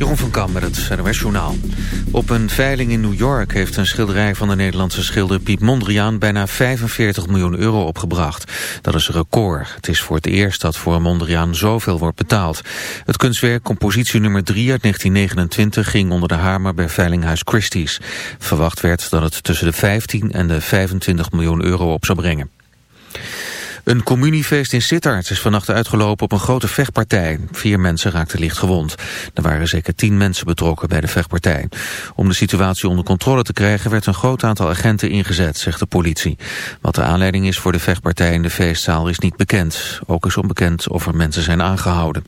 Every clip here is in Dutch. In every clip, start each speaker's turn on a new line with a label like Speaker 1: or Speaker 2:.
Speaker 1: Jeroen van Kam met het NOS Journaal. Op een veiling in New York heeft een schilderij van de Nederlandse schilder Piet Mondriaan bijna 45 miljoen euro opgebracht. Dat is een record. Het is voor het eerst dat voor Mondriaan zoveel wordt betaald. Het kunstwerk Compositie nummer 3 uit 1929 ging onder de hamer bij Veilinghuis Christie's. Verwacht werd dat het tussen de 15 en de 25 miljoen euro op zou brengen. Een communiefeest in Sittard is vannacht uitgelopen op een grote vechtpartij. Vier mensen raakten licht gewond. Er waren zeker tien mensen betrokken bij de vechtpartij. Om de situatie onder controle te krijgen werd een groot aantal agenten ingezet, zegt de politie. Wat de aanleiding is voor de vechtpartij in de feestzaal is niet bekend. Ook is onbekend of er mensen zijn aangehouden.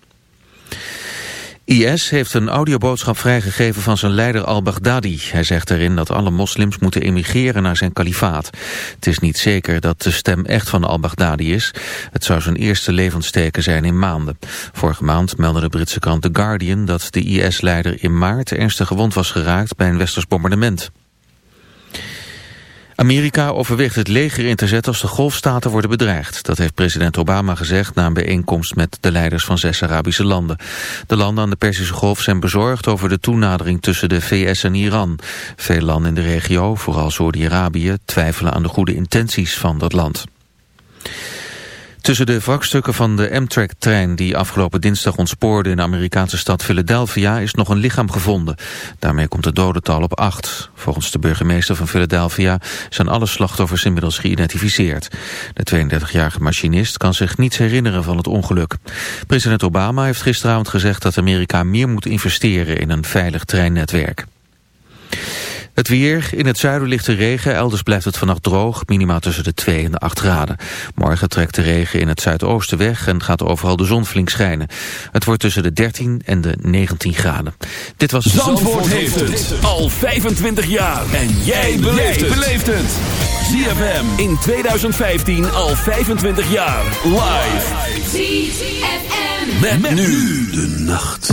Speaker 1: IS heeft een audioboodschap vrijgegeven van zijn leider al-Baghdadi. Hij zegt erin dat alle moslims moeten emigreren naar zijn kalifaat. Het is niet zeker dat de stem echt van al-Baghdadi is. Het zou zijn eerste levensteken zijn in maanden. Vorige maand meldde de Britse krant The Guardian dat de IS-leider in maart ernstig gewond was geraakt bij een westers bombardement. Amerika overweegt het leger in te zetten als de golfstaten worden bedreigd. Dat heeft president Obama gezegd na een bijeenkomst met de leiders van zes Arabische landen. De landen aan de Persische Golf zijn bezorgd over de toenadering tussen de VS en Iran. Veel landen in de regio, vooral Saudi-Arabië, twijfelen aan de goede intenties van dat land. Tussen de wrakstukken van de Amtrak-trein die afgelopen dinsdag ontspoorde in de Amerikaanse stad Philadelphia is nog een lichaam gevonden. Daarmee komt het dodental op acht. Volgens de burgemeester van Philadelphia zijn alle slachtoffers inmiddels geïdentificeerd. De 32-jarige machinist kan zich niets herinneren van het ongeluk. President Obama heeft gisteravond gezegd dat Amerika meer moet investeren in een veilig treinnetwerk. Het weer, in het zuiden ligt de regen, elders blijft het vannacht droog, minimaal tussen de 2 en de 8 graden. Morgen trekt de regen in het zuidoosten weg en gaat overal de zon flink schijnen. Het wordt tussen de 13 en de 19 graden. Dit was
Speaker 2: Zandvoort, Zandvoort heeft het al 25 jaar. En jij beleeft het. ZFM in 2015 al 25 jaar. Live. ZFM. Met, met nu de nacht.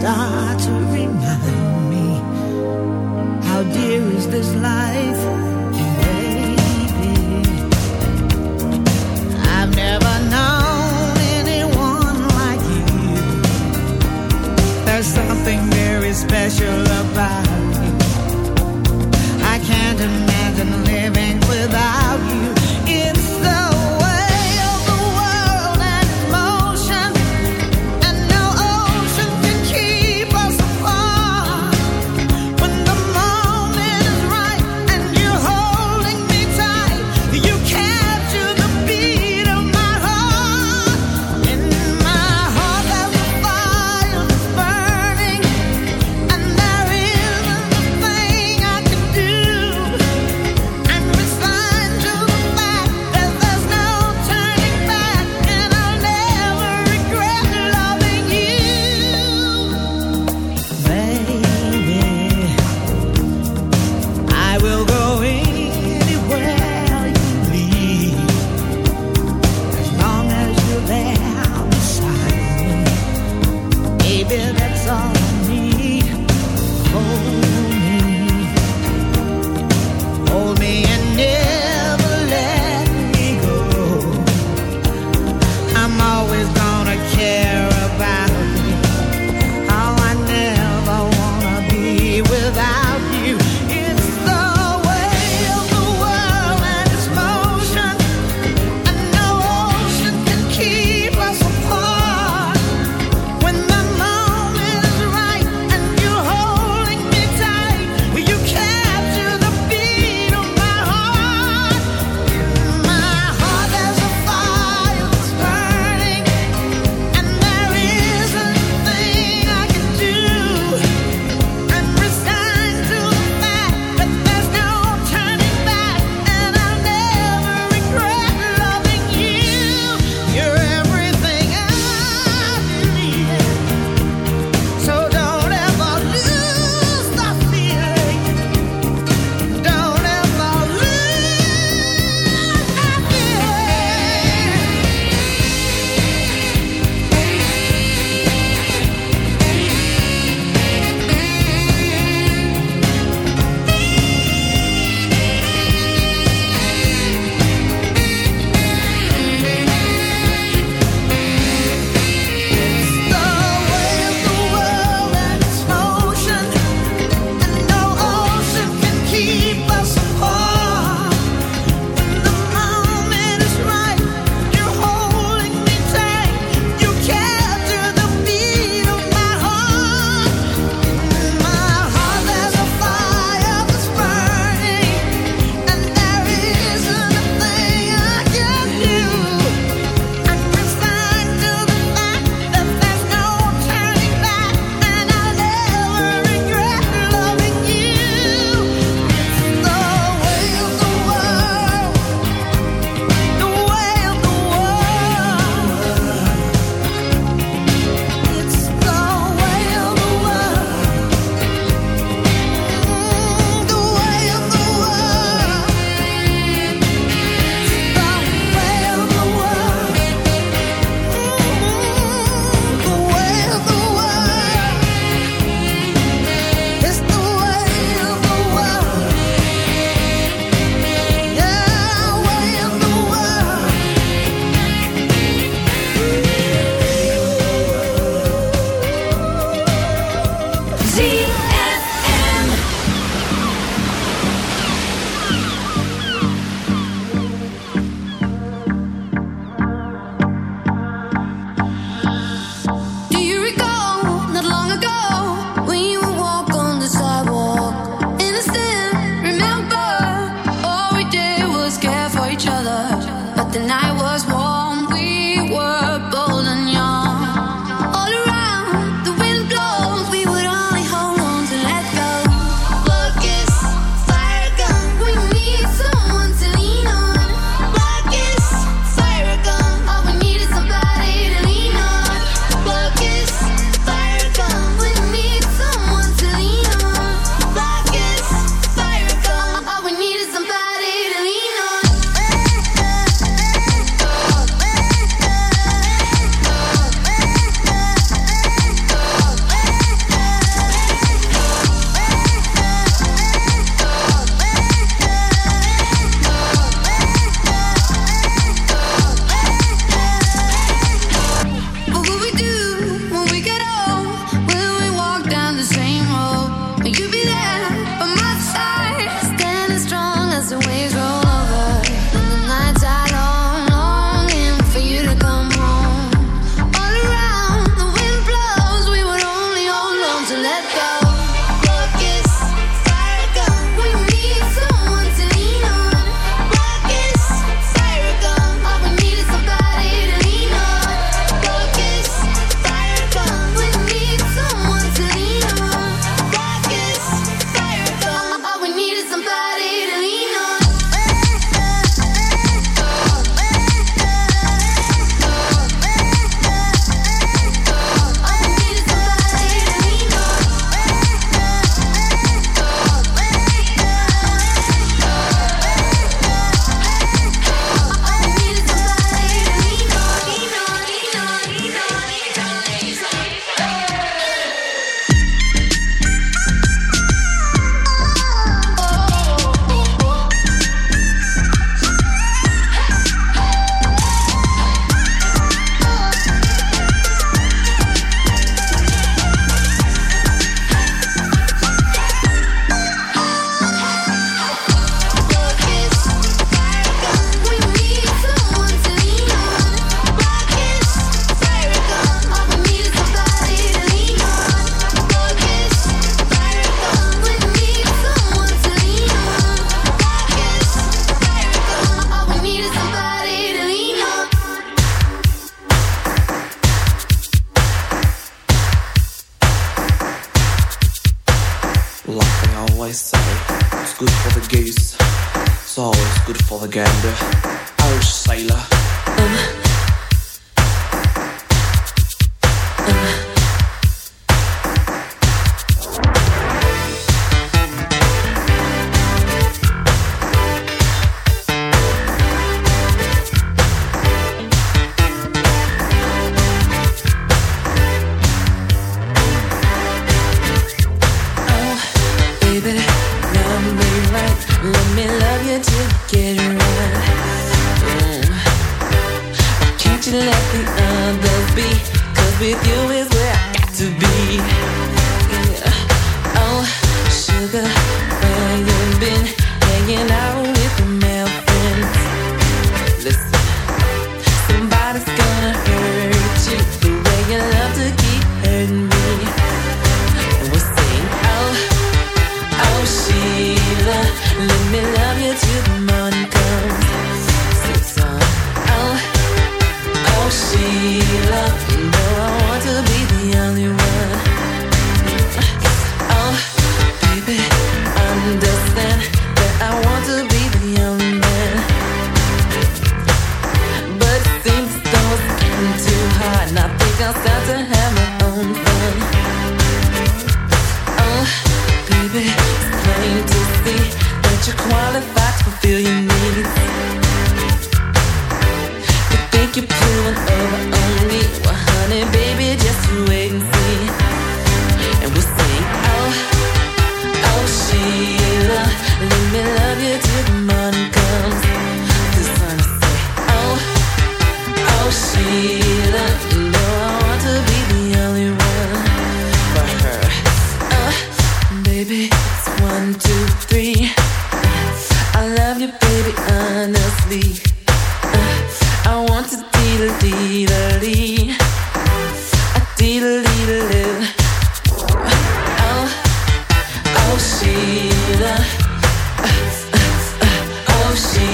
Speaker 3: start to remind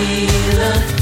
Speaker 4: healer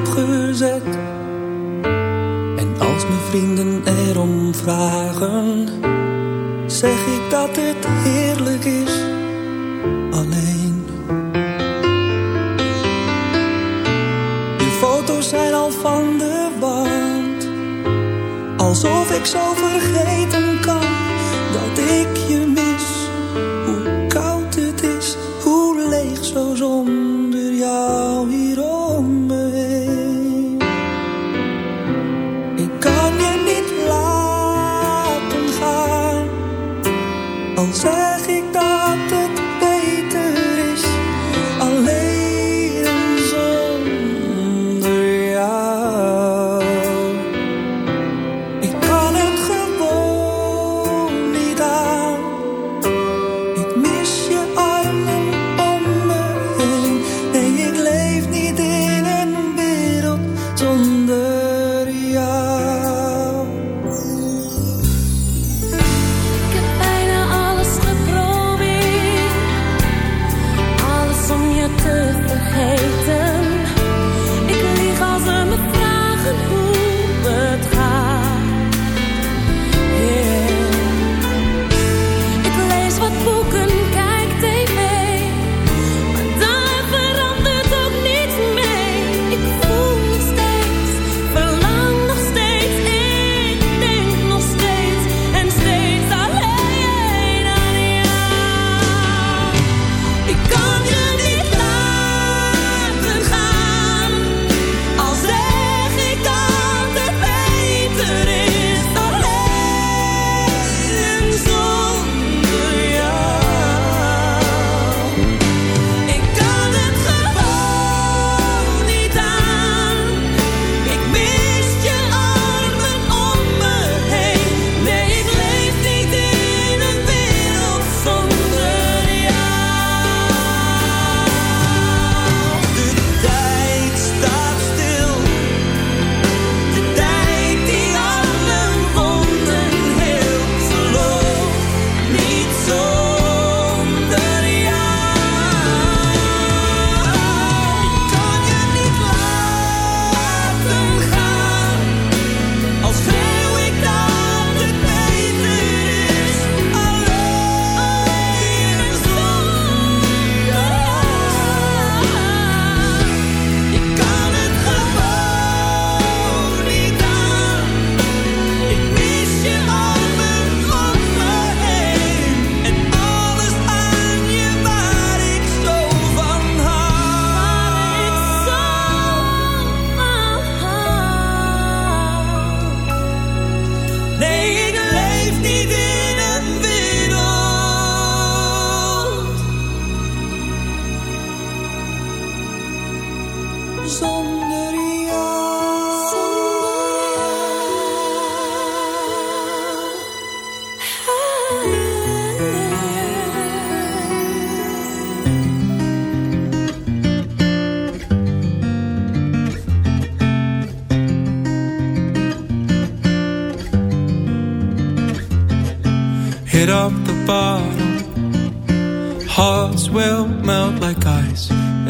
Speaker 5: opgezet. En als mijn vrienden erom vragen, zeg ik
Speaker 6: dat het heerlijk is alleen. Je foto's zijn al van de wand, alsof ik zo vergeten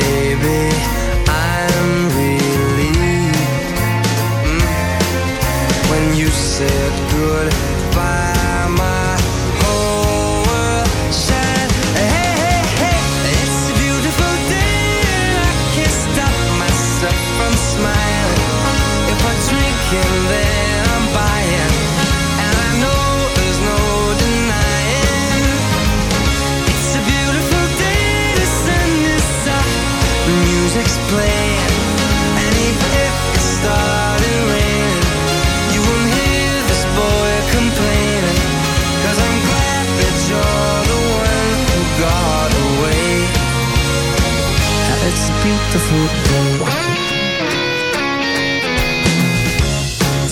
Speaker 7: baby.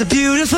Speaker 7: It's a beautiful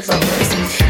Speaker 4: festivals.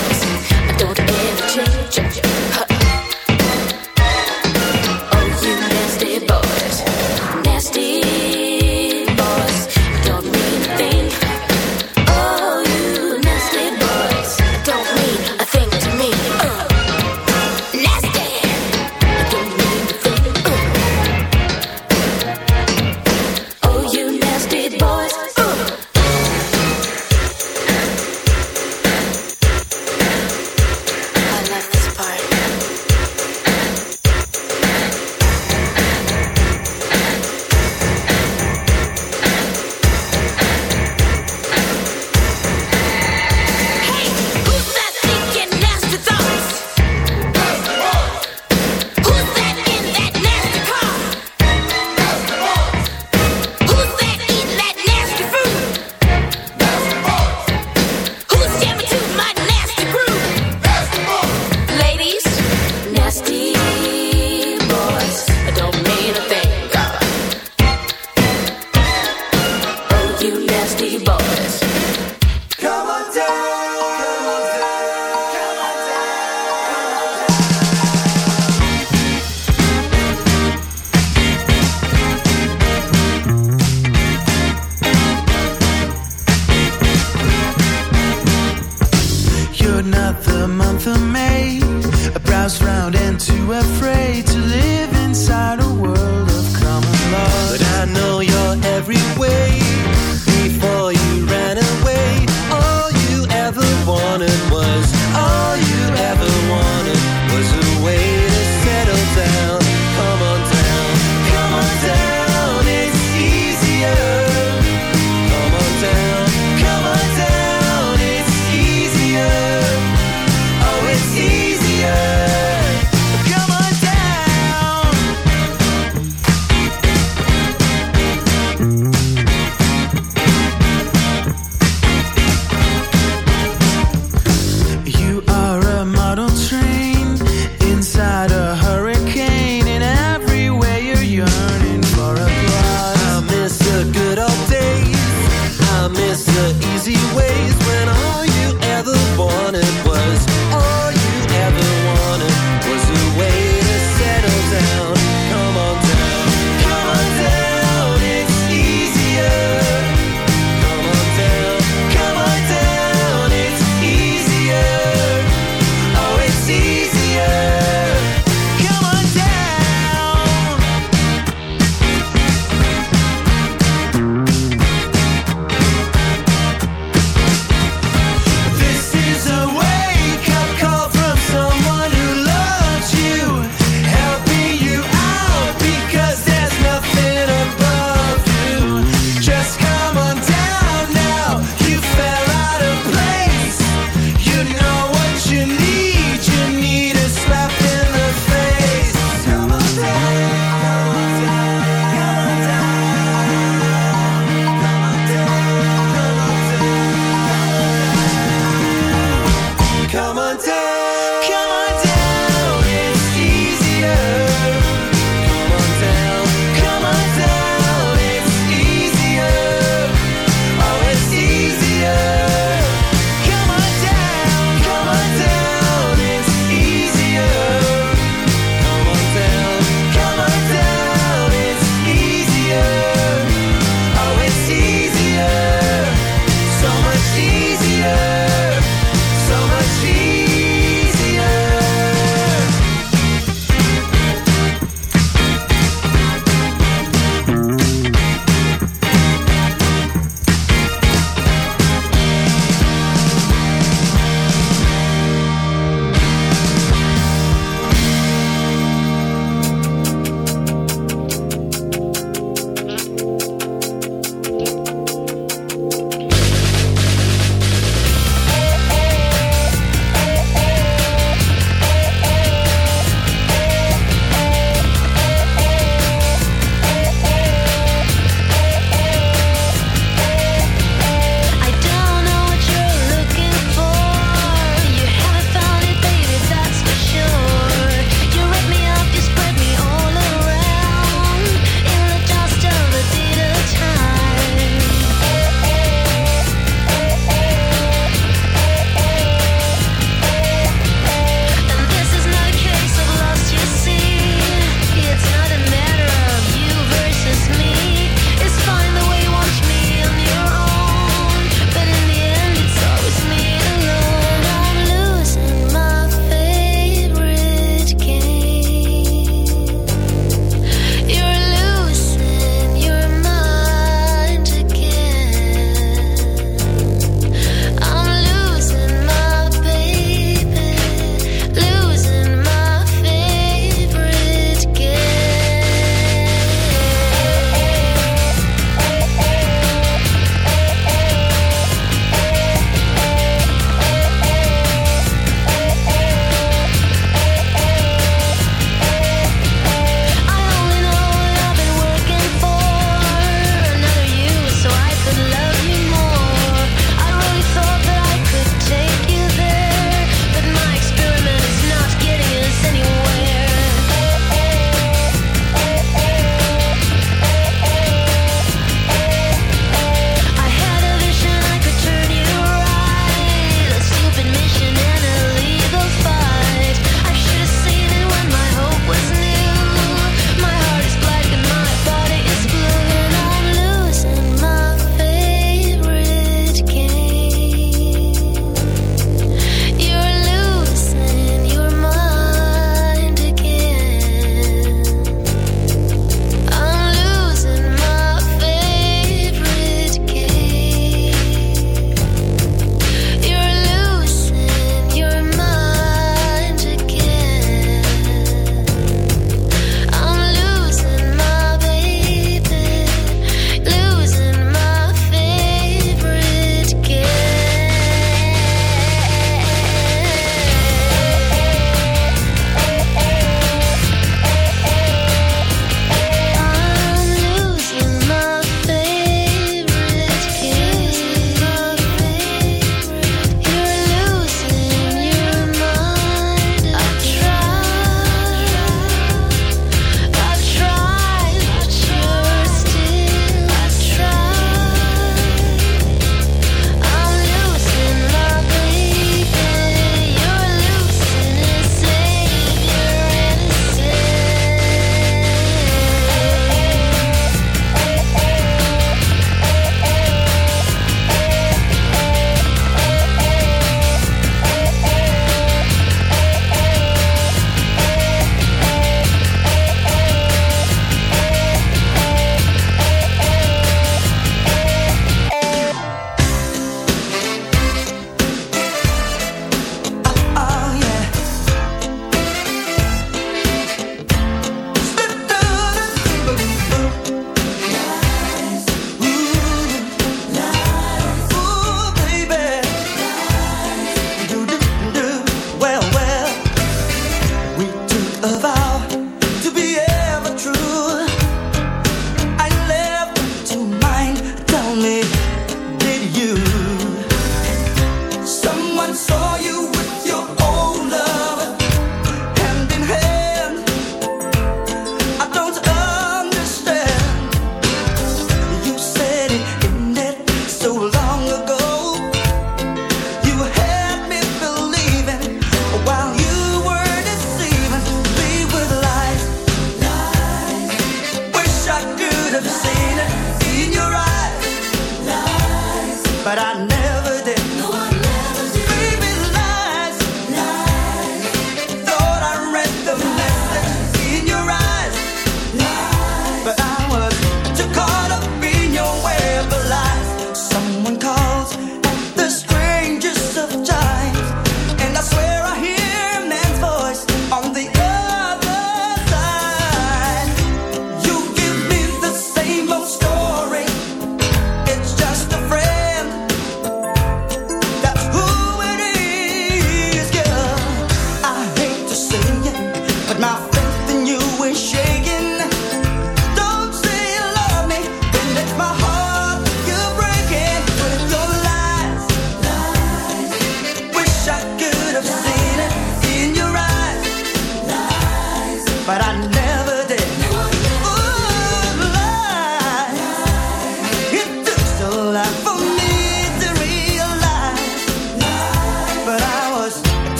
Speaker 4: I don't
Speaker 8: care.